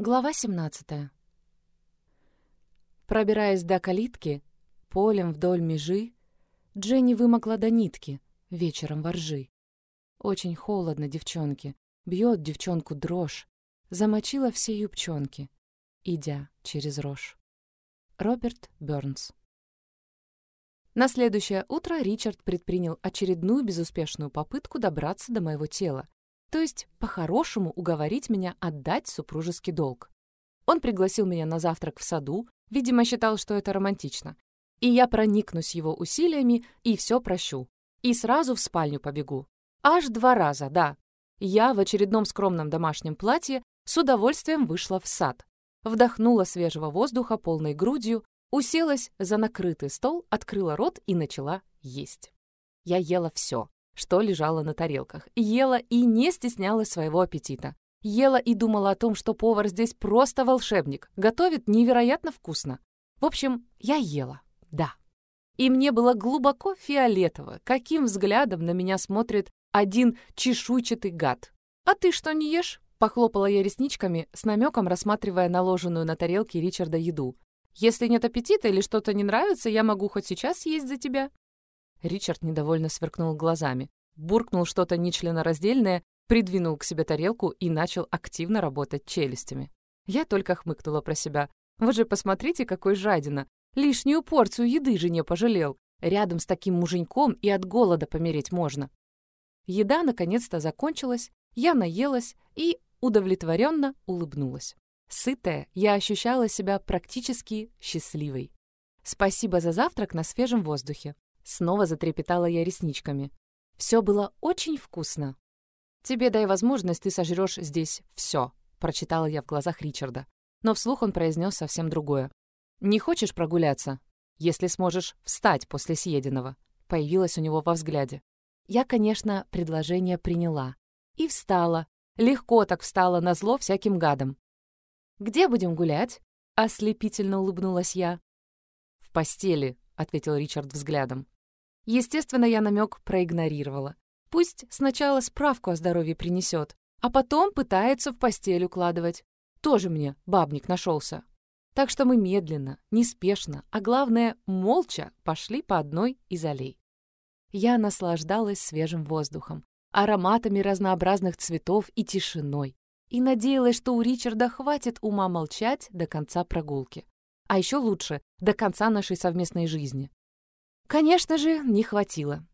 Глава 17 Пробираясь до калитки, полем вдоль межи, Дженни вымокла до нитки вечером воржи. Очень холодно девчонке, бьет девчонку дрожь, замочила все юбчонки, идя через рожь. Роберт Бёрнс На следующее утро Ричард предпринял очередную безуспешную попытку добраться до моего тела, то есть по-хорошему уговорить меня отдать супружеский долг. Он пригласил меня на завтрак в саду, видимо, считал, что это романтично. И я проникнусь его усилиями и все прощу. И сразу в спальню побегу. Аж два раза, да. Я в очередном скромном домашнем платье с удовольствием вышла в сад. Вдохнула свежего воздуха полной грудью, уселась за накрытый стол, открыла рот и начала есть. Я ела все что лежало на тарелках. Ела и не стеснялась своего аппетита. Ела и думала о том, что повар здесь просто волшебник, готовит невероятно вкусно. В общем, я ела, да. И мне было глубоко фиолетово, каким взглядом на меня смотрит один чешуйчатый гад. «А ты что, не ешь?» Похлопала я ресничками, с намеком рассматривая наложенную на тарелке Ричарда еду. «Если нет аппетита или что-то не нравится, я могу хоть сейчас есть за тебя». Ричард недовольно сверкнул глазами, буркнул что-то нечленораздельное, придвинул к себе тарелку и начал активно работать челюстями. Я только хмыкнула про себя. Вот же посмотрите, какой жадина. Лишнюю порцию еды жене пожалел. Рядом с таким муженьком и от голода помереть можно. Еда наконец-то закончилась, я наелась и удовлетворенно улыбнулась. Сытая, я ощущала себя практически счастливой. Спасибо за завтрак на свежем воздухе. Снова затрепетала я ресничками. Все было очень вкусно. «Тебе дай возможность, ты сожрешь здесь все», — прочитала я в глазах Ричарда. Но вслух он произнес совсем другое. «Не хочешь прогуляться? Если сможешь встать после съеденного», — появилось у него во взгляде. Я, конечно, предложение приняла. И встала. Легко так встала на зло всяким гадам. «Где будем гулять?» — ослепительно улыбнулась я. «В постели», — ответил Ричард взглядом. Естественно, я намек проигнорировала. Пусть сначала справку о здоровье принесет, а потом пытается в постель укладывать. Тоже мне бабник нашелся. Так что мы медленно, неспешно, а главное, молча пошли по одной из аллей. Я наслаждалась свежим воздухом, ароматами разнообразных цветов и тишиной, и надеялась, что у Ричарда хватит ума молчать до конца прогулки. А еще лучше, до конца нашей совместной жизни. Конечно же, не хватило.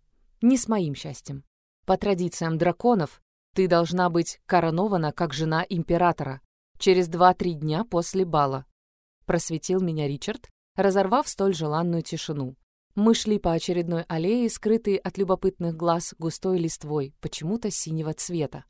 Не с моим счастьем. По традициям драконов, ты должна быть коронована как жена императора через 2-3 дня после бала. Просветил меня Ричард, разорвав столь желанную тишину. Мы шли по очередной аллее, скрытой от любопытных глаз густой листвой, почему-то синего цвета.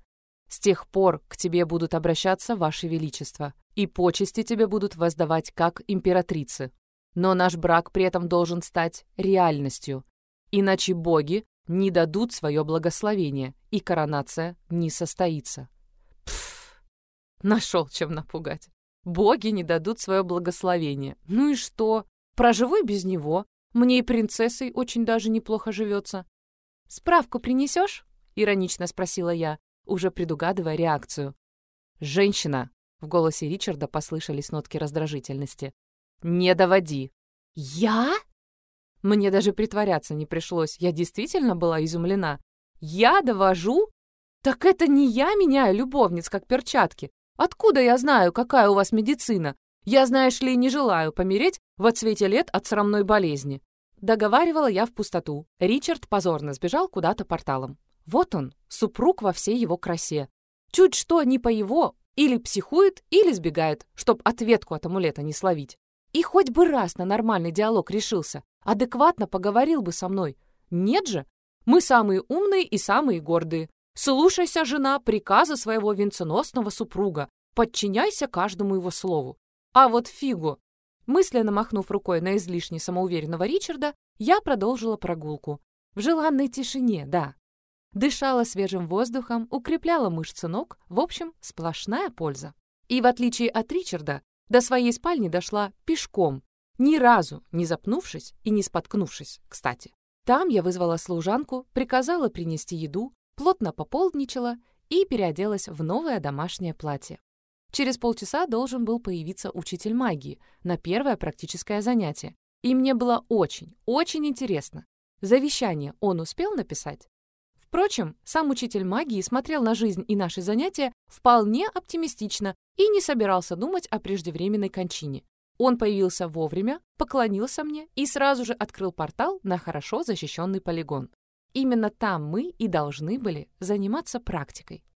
С тех пор к тебе будут обращаться, Ваше Величество, и почести тебе будут воздавать как императрице. Но наш брак при этом должен стать реальностью. Иначе боги не дадут свое благословение, и коронация не состоится. Пф, нашел чем напугать. Боги не дадут свое благословение. Ну и что? Проживу без него. Мне и принцессой очень даже неплохо живется. «Справку принесешь?» — иронично спросила я, уже предугадывая реакцию. «Женщина!» — в голосе Ричарда послышались нотки раздражительности. «Не доводи». «Я?» Мне даже притворяться не пришлось. Я действительно была изумлена. «Я довожу? Так это не я меняю любовниц, как перчатки. Откуда я знаю, какая у вас медицина? Я, знаешь ли, не желаю помереть в отсвете лет от срамной болезни». Договаривала я в пустоту. Ричард позорно сбежал куда-то порталом. Вот он, супруг во всей его красе. Чуть что не по его, или психует, или сбегает, чтоб ответку от амулета не словить. И хоть бы раз на нормальный диалог решился, адекватно поговорил бы со мной. Нет же, мы самые умные и самые гордые. Слушайся, жена, приказа своего венценосного супруга, подчиняйся каждому его слову. А вот фигу. Мысленно махнув рукой на излишне самоуверенного Ричарда, я продолжила прогулку. В желанной тишине, да. Дышала свежим воздухом, укрепляла мышцы ног, в общем, сплошная польза. И в отличие от Ричарда, до своей спальни дошла пешком, ни разу не запнувшись и не споткнувшись, кстати. Там я вызвала служанку, приказала принести еду, плотно пополничала и переоделась в новое домашнее платье. Через полчаса должен был появиться учитель магии на первое практическое занятие. И мне было очень, очень интересно. Завещание он успел написать? Впрочем, сам учитель магии смотрел на жизнь и наши занятия вполне оптимистично и не собирался думать о преждевременной кончине. Он появился вовремя, поклонился мне и сразу же открыл портал на хорошо защищенный полигон. Именно там мы и должны были заниматься практикой.